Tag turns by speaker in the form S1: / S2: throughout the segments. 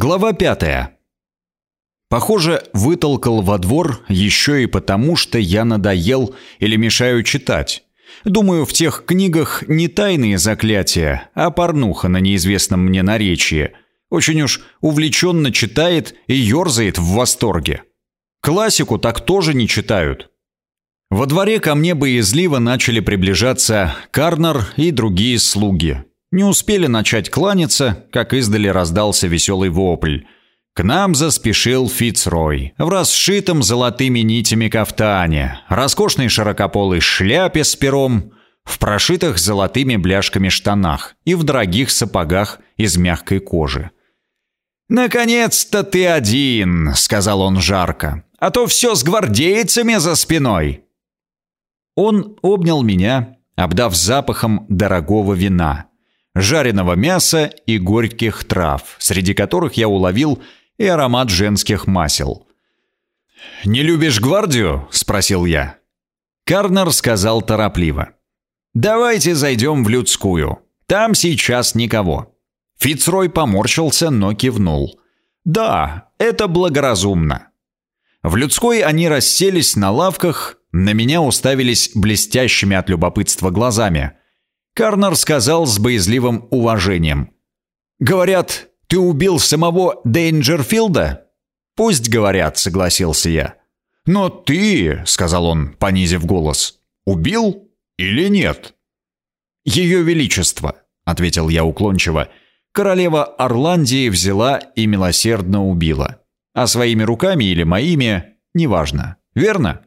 S1: Глава пятая. Похоже, вытолкал во двор еще и потому, что я надоел или мешаю читать. Думаю, в тех книгах не тайные заклятия, а порнуха на неизвестном мне наречии. Очень уж увлеченно читает и ерзает в восторге. Классику так тоже не читают. Во дворе ко мне боязливо начали приближаться Карнер и другие слуги. Не успели начать кланяться, как издали раздался веселый вопль. К нам заспешил Фицрой в расшитом золотыми нитями кафтане, роскошной широкополой шляпе с пером, в прошитых золотыми бляшками штанах и в дорогих сапогах из мягкой кожи. «Наконец-то ты один!» — сказал он жарко. «А то все с гвардейцами за спиной!» Он обнял меня, обдав запахом дорогого вина, жареного мяса и горьких трав, среди которых я уловил и аромат женских масел. «Не любишь гвардию?» — спросил я. Карнер сказал торопливо. «Давайте зайдем в людскую. Там сейчас никого». Фицрой поморщился, но кивнул. «Да, это благоразумно». В людской они расселись на лавках, на меня уставились блестящими от любопытства глазами. Карнер сказал с боязливым уважением. «Говорят, ты убил самого Дейнджерфилда?» «Пусть говорят», — согласился я. «Но ты», — сказал он, понизив голос, — «убил или нет?» «Ее Величество», — ответил я уклончиво, — «королева Орландии взяла и милосердно убила. А своими руками или моими — неважно. Верно?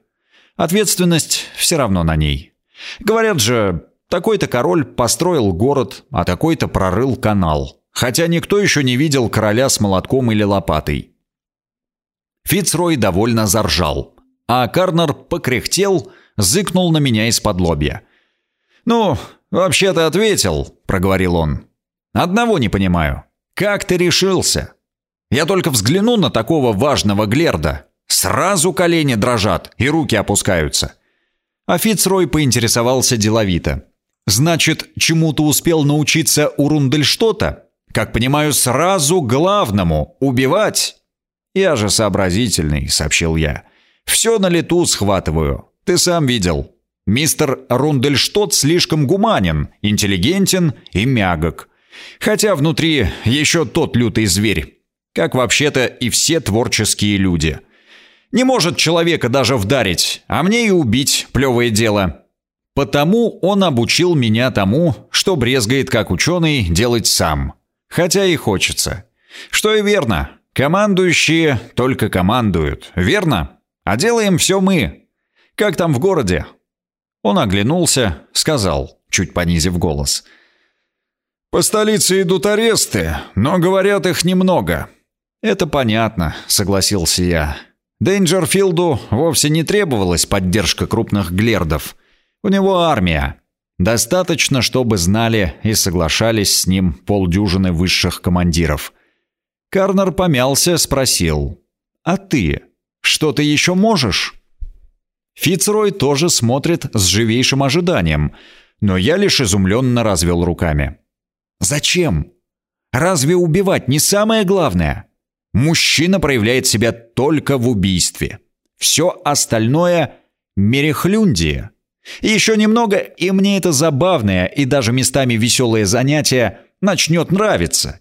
S1: Ответственность все равно на ней. Говорят же, такой-то король построил город, а такой-то прорыл канал. Хотя никто еще не видел короля с молотком или лопатой. Фицрой довольно заржал, а Карнер покряхтел, зыкнул на меня из-под лобья. «Ну, вообще-то ответил», — проговорил он. «Одного не понимаю. Как ты решился? Я только взгляну на такого важного Глерда. Сразу колени дрожат и руки опускаются». А Фицрой поинтересовался деловито. Значит, чему-то успел научиться у Рундельштота? Как понимаю, сразу главному — убивать. Я же сообразительный, сообщил я. Все на лету схватываю. Ты сам видел. Мистер Рундельштот слишком гуманен, интеллигентен и мягок. Хотя внутри еще тот лютый зверь. Как вообще-то и все творческие люди. Не может человека даже вдарить, а мне и убить плевое дело. Потому он обучил меня тому, что брезгает как ученый делать сам. Хотя и хочется. Что и верно. Командующие только командуют, верно? А делаем все мы. Как там в городе? Он оглянулся, сказал, чуть понизив голос. «По столице идут аресты, но, говорят, их немного». «Это понятно», — согласился я. Дейнджерфилду вовсе не требовалась поддержка крупных глердов. У него армия. Достаточно, чтобы знали и соглашались с ним полдюжины высших командиров. Карнер помялся, спросил. «А ты? Что ты еще можешь?» Фицрой тоже смотрит с живейшим ожиданием, но я лишь изумленно развел руками. «Зачем? Разве убивать не самое главное? Мужчина проявляет себя только в убийстве. Все остальное — мерехлюндие». Еще немного, и мне это забавное и даже местами веселое занятие начнет нравиться.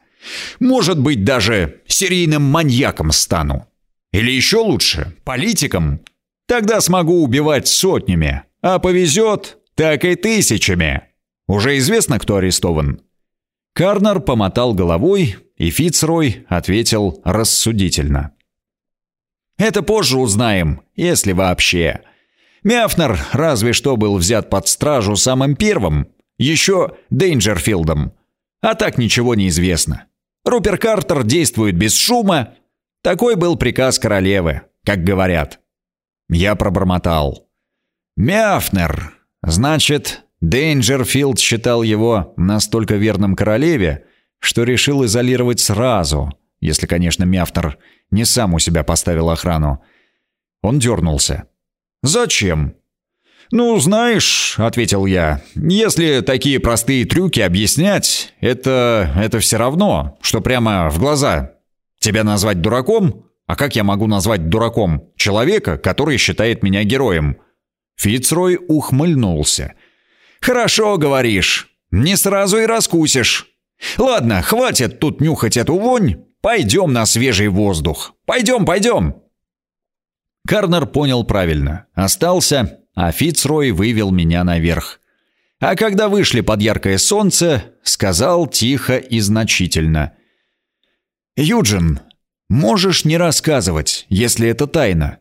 S1: Может быть, даже серийным маньяком стану. Или еще лучше, политиком. Тогда смогу убивать сотнями, а повезет, так и тысячами. Уже известно, кто арестован. Карнер помотал головой, и Фицрой ответил рассудительно. «Это позже узнаем, если вообще. Мяфнер разве что был взят под стражу самым первым, еще Дейнджерфилдом. А так ничего не известно. Рупер Картер действует без шума. Такой был приказ королевы, как говорят. Я пробормотал. Мяфнер. Значит, Дейнджерфилд считал его настолько верным королеве, что решил изолировать сразу, если, конечно, Мяфнер не сам у себя поставил охрану. Он дернулся. «Зачем?» «Ну, знаешь», — ответил я, — «если такие простые трюки объяснять, это... это все равно, что прямо в глаза. Тебя назвать дураком? А как я могу назвать дураком человека, который считает меня героем?» Фицрой ухмыльнулся. «Хорошо говоришь. Не сразу и раскусишь. Ладно, хватит тут нюхать эту вонь. Пойдем на свежий воздух. Пойдем, пойдем!» Карнер понял правильно. Остался, а Фицрой вывел меня наверх. А когда вышли под яркое солнце, сказал тихо и значительно. «Юджин, можешь не рассказывать, если это тайна.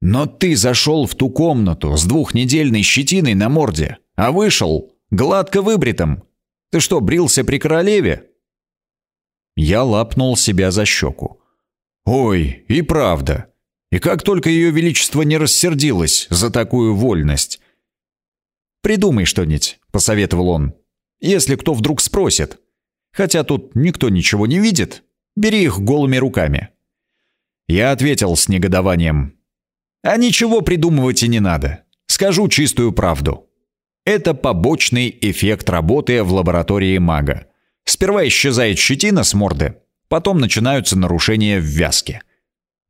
S1: Но ты зашел в ту комнату с двухнедельной щетиной на морде, а вышел гладко выбритым. Ты что, брился при королеве?» Я лапнул себя за щеку. «Ой, и правда. И как только ее величество не рассердилось за такую вольность. «Придумай что-нибудь», — посоветовал он. «Если кто вдруг спросит. Хотя тут никто ничего не видит. Бери их голыми руками». Я ответил с негодованием. «А ничего придумывать и не надо. Скажу чистую правду. Это побочный эффект работы в лаборатории мага. Сперва исчезает щетина с морды, потом начинаются нарушения в вязке.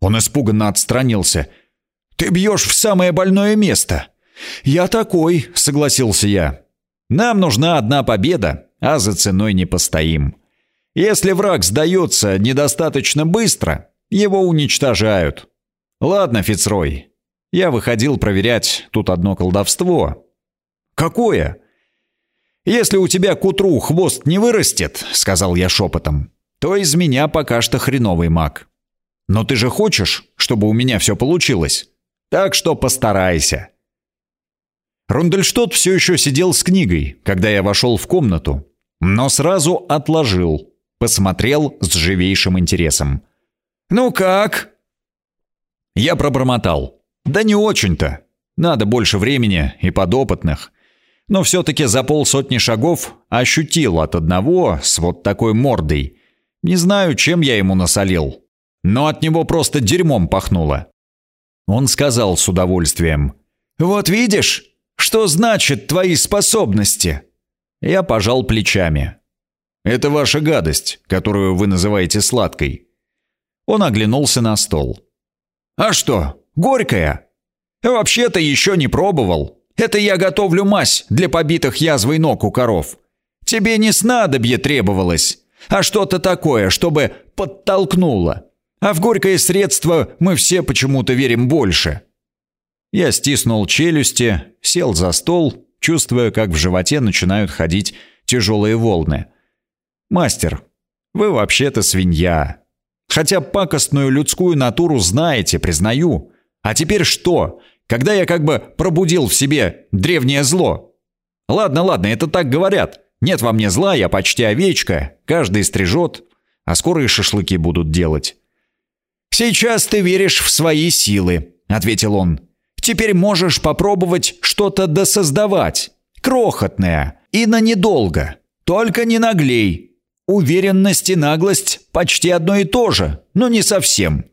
S1: Он испуганно отстранился. «Ты бьешь в самое больное место!» «Я такой», — согласился я. «Нам нужна одна победа, а за ценой не постоим. Если враг сдается недостаточно быстро, его уничтожают. Ладно, Фицрой, я выходил проверять тут одно колдовство». «Какое?» «Если у тебя к утру хвост не вырастет», — сказал я шепотом, «то из меня пока что хреновый маг. Но ты же хочешь, чтобы у меня все получилось. Так что постарайся». Рундельштот все еще сидел с книгой, когда я вошел в комнату, но сразу отложил, посмотрел с живейшим интересом. «Ну как?» Я пробормотал. «Да не очень-то. Надо больше времени и подопытных». Но все-таки за полсотни шагов ощутил от одного с вот такой мордой. Не знаю, чем я ему насолил но от него просто дерьмом пахнуло. Он сказал с удовольствием. «Вот видишь, что значит твои способности?» Я пожал плечами. «Это ваша гадость, которую вы называете сладкой». Он оглянулся на стол. «А что, горькая?» «Вообще-то еще не пробовал. Это я готовлю мазь для побитых язвой ног у коров. Тебе не снадобье требовалось, а что-то такое, чтобы подтолкнуло. А в горькое средство мы все почему-то верим больше. Я стиснул челюсти, сел за стол, чувствуя, как в животе начинают ходить тяжелые волны. «Мастер, вы вообще-то свинья. Хотя пакостную людскую натуру знаете, признаю. А теперь что, когда я как бы пробудил в себе древнее зло? Ладно, ладно, это так говорят. Нет во мне зла, я почти овечка, каждый стрижет, а скоро и шашлыки будут делать. «Сейчас ты веришь в свои силы», — ответил он. «Теперь можешь попробовать что-то досоздавать. Крохотное. И на недолго. Только не наглей. Уверенность и наглость почти одно и то же, но не совсем».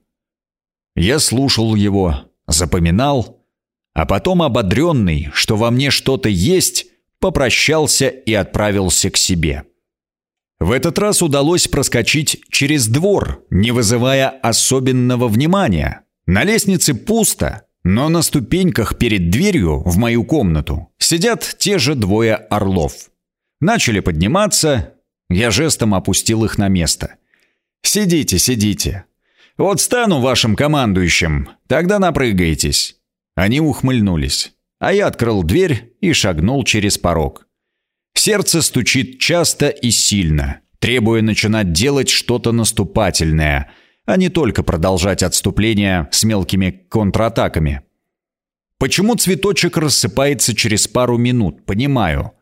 S1: Я слушал его, запоминал, а потом, ободренный, что во мне что-то есть, попрощался и отправился к себе. В этот раз удалось проскочить через двор, не вызывая особенного внимания. На лестнице пусто, но на ступеньках перед дверью в мою комнату сидят те же двое орлов. Начали подниматься, я жестом опустил их на место. «Сидите, сидите. Вот стану вашим командующим, тогда напрыгаетесь». Они ухмыльнулись, а я открыл дверь и шагнул через порог. Сердце стучит часто и сильно, требуя начинать делать что-то наступательное, а не только продолжать отступление с мелкими контратаками. Почему цветочек рассыпается через пару минут, понимаю.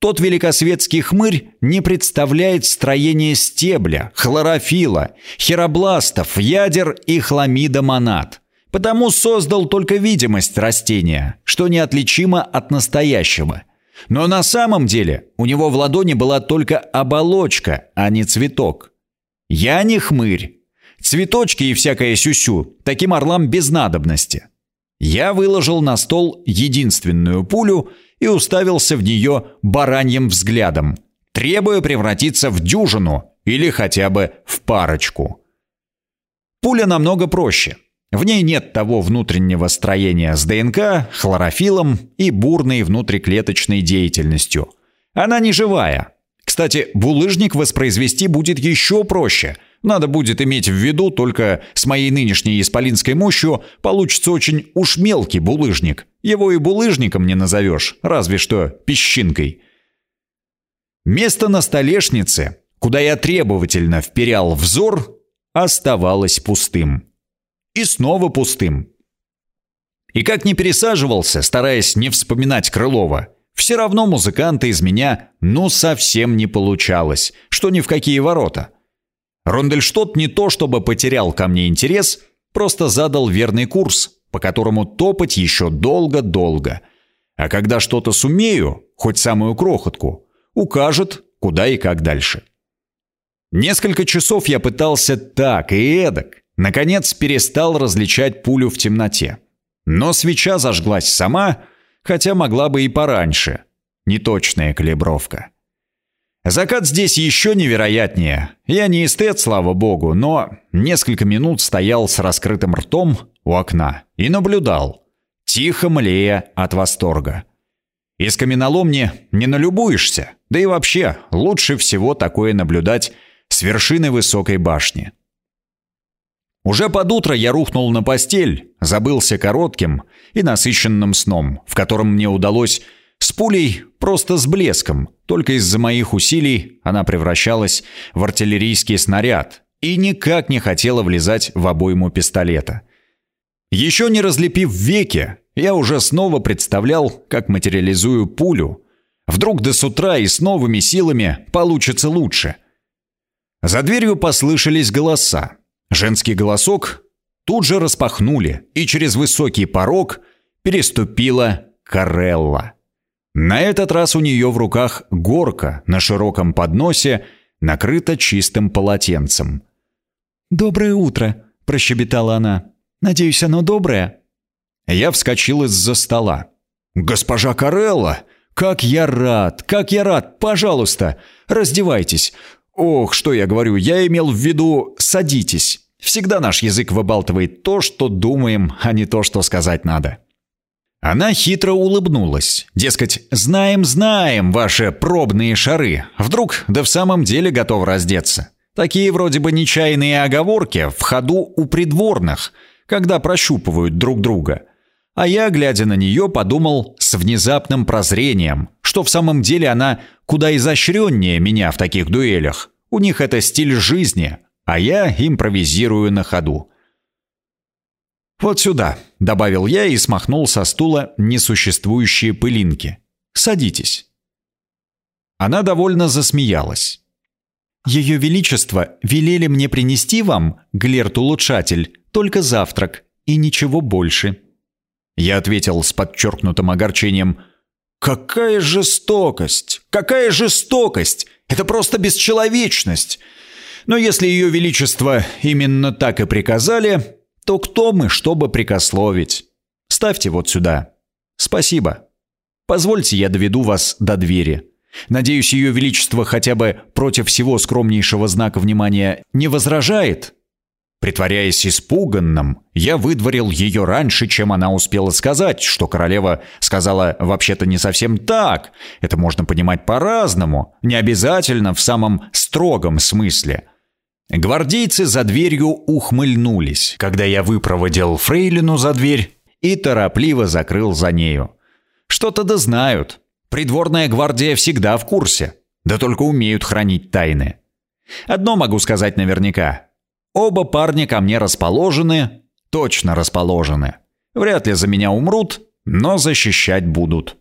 S1: Тот великосветский хмырь не представляет строение стебля, хлорофила, херобластов, ядер и хламидомонад. Потому создал только видимость растения, что неотличимо от настоящего – но на самом деле у него в ладони была только оболочка, а не цветок. Я не хмырь. Цветочки и всякое сюсю таким орлам без надобности. Я выложил на стол единственную пулю и уставился в нее бараньим взглядом, требуя превратиться в дюжину или хотя бы в парочку. Пуля намного проще. В ней нет того внутреннего строения с ДНК, хлорофилом и бурной внутриклеточной деятельностью. Она не живая. Кстати, булыжник воспроизвести будет еще проще. Надо будет иметь в виду, только с моей нынешней исполинской мощью получится очень уж мелкий булыжник. Его и булыжником не назовешь, разве что песчинкой. Место на столешнице, куда я требовательно вперял взор, оставалось пустым. И снова пустым. И как не пересаживался, стараясь не вспоминать Крылова, все равно музыканта из меня ну совсем не получалось, что ни в какие ворота. Рондельштот не то чтобы потерял ко мне интерес, просто задал верный курс, по которому топать еще долго-долго. А когда что-то сумею, хоть самую крохотку, укажет, куда и как дальше. Несколько часов я пытался так и эдак, Наконец перестал различать пулю в темноте. Но свеча зажглась сама, хотя могла бы и пораньше. Неточная калибровка. Закат здесь еще невероятнее. Я не эстет, слава богу, но несколько минут стоял с раскрытым ртом у окна и наблюдал, тихо млея от восторга. Из каменоломни не налюбуешься, да и вообще лучше всего такое наблюдать с вершины высокой башни. Уже под утро я рухнул на постель, забылся коротким и насыщенным сном, в котором мне удалось с пулей просто с блеском, только из-за моих усилий она превращалась в артиллерийский снаряд и никак не хотела влезать в обойму пистолета. Еще не разлепив веки, я уже снова представлял, как материализую пулю. Вдруг до с утра и с новыми силами получится лучше. За дверью послышались голоса. Женский голосок тут же распахнули, и через высокий порог переступила Карелла. На этот раз у нее в руках горка на широком подносе, накрыта чистым полотенцем.
S2: «Доброе утро», – прощебетала она. «Надеюсь, оно доброе?»
S1: Я вскочил из-за стола. «Госпожа Карелла! Как я рад! Как я рад! Пожалуйста, раздевайтесь! Ох, что я говорю, я имел в виду «садитесь». Всегда наш язык выбалтывает то, что думаем, а не то, что сказать надо. Она хитро улыбнулась. Дескать, знаем, знаем ваши пробные шары. Вдруг да в самом деле готов раздеться. Такие вроде бы нечаянные оговорки в ходу у придворных, когда прощупывают друг друга. А я, глядя на нее, подумал с внезапным прозрением, что в самом деле она куда изощреннее меня в таких дуэлях. У них это стиль жизни, а я импровизирую на ходу. «Вот сюда», — добавил я и смахнул со стула несуществующие пылинки. «Садитесь». Она довольно засмеялась.
S2: «Ее Величество велели мне принести вам, Глерт-улучшатель, только завтрак и ничего больше».
S1: Я ответил с подчеркнутым огорчением. «Какая жестокость! Какая жестокость! Это просто бесчеловечность! Но если ее величество именно так и приказали, то кто мы, чтобы прикословить? Ставьте вот сюда. Спасибо. Позвольте, я доведу вас до двери. Надеюсь, ее величество хотя бы против всего скромнейшего знака внимания не возражает?» Притворяясь испуганным, я выдворил ее раньше, чем она успела сказать, что королева сказала вообще-то не совсем так. Это можно понимать по-разному, не обязательно в самом строгом смысле. Гвардейцы за дверью ухмыльнулись, когда я выпроводил фрейлину за дверь и торопливо закрыл за нею. Что-то да знают. Придворная гвардия всегда в курсе, да только умеют хранить тайны. Одно могу сказать наверняка. Оба парня ко мне расположены, точно расположены. Вряд ли за меня умрут, но защищать будут.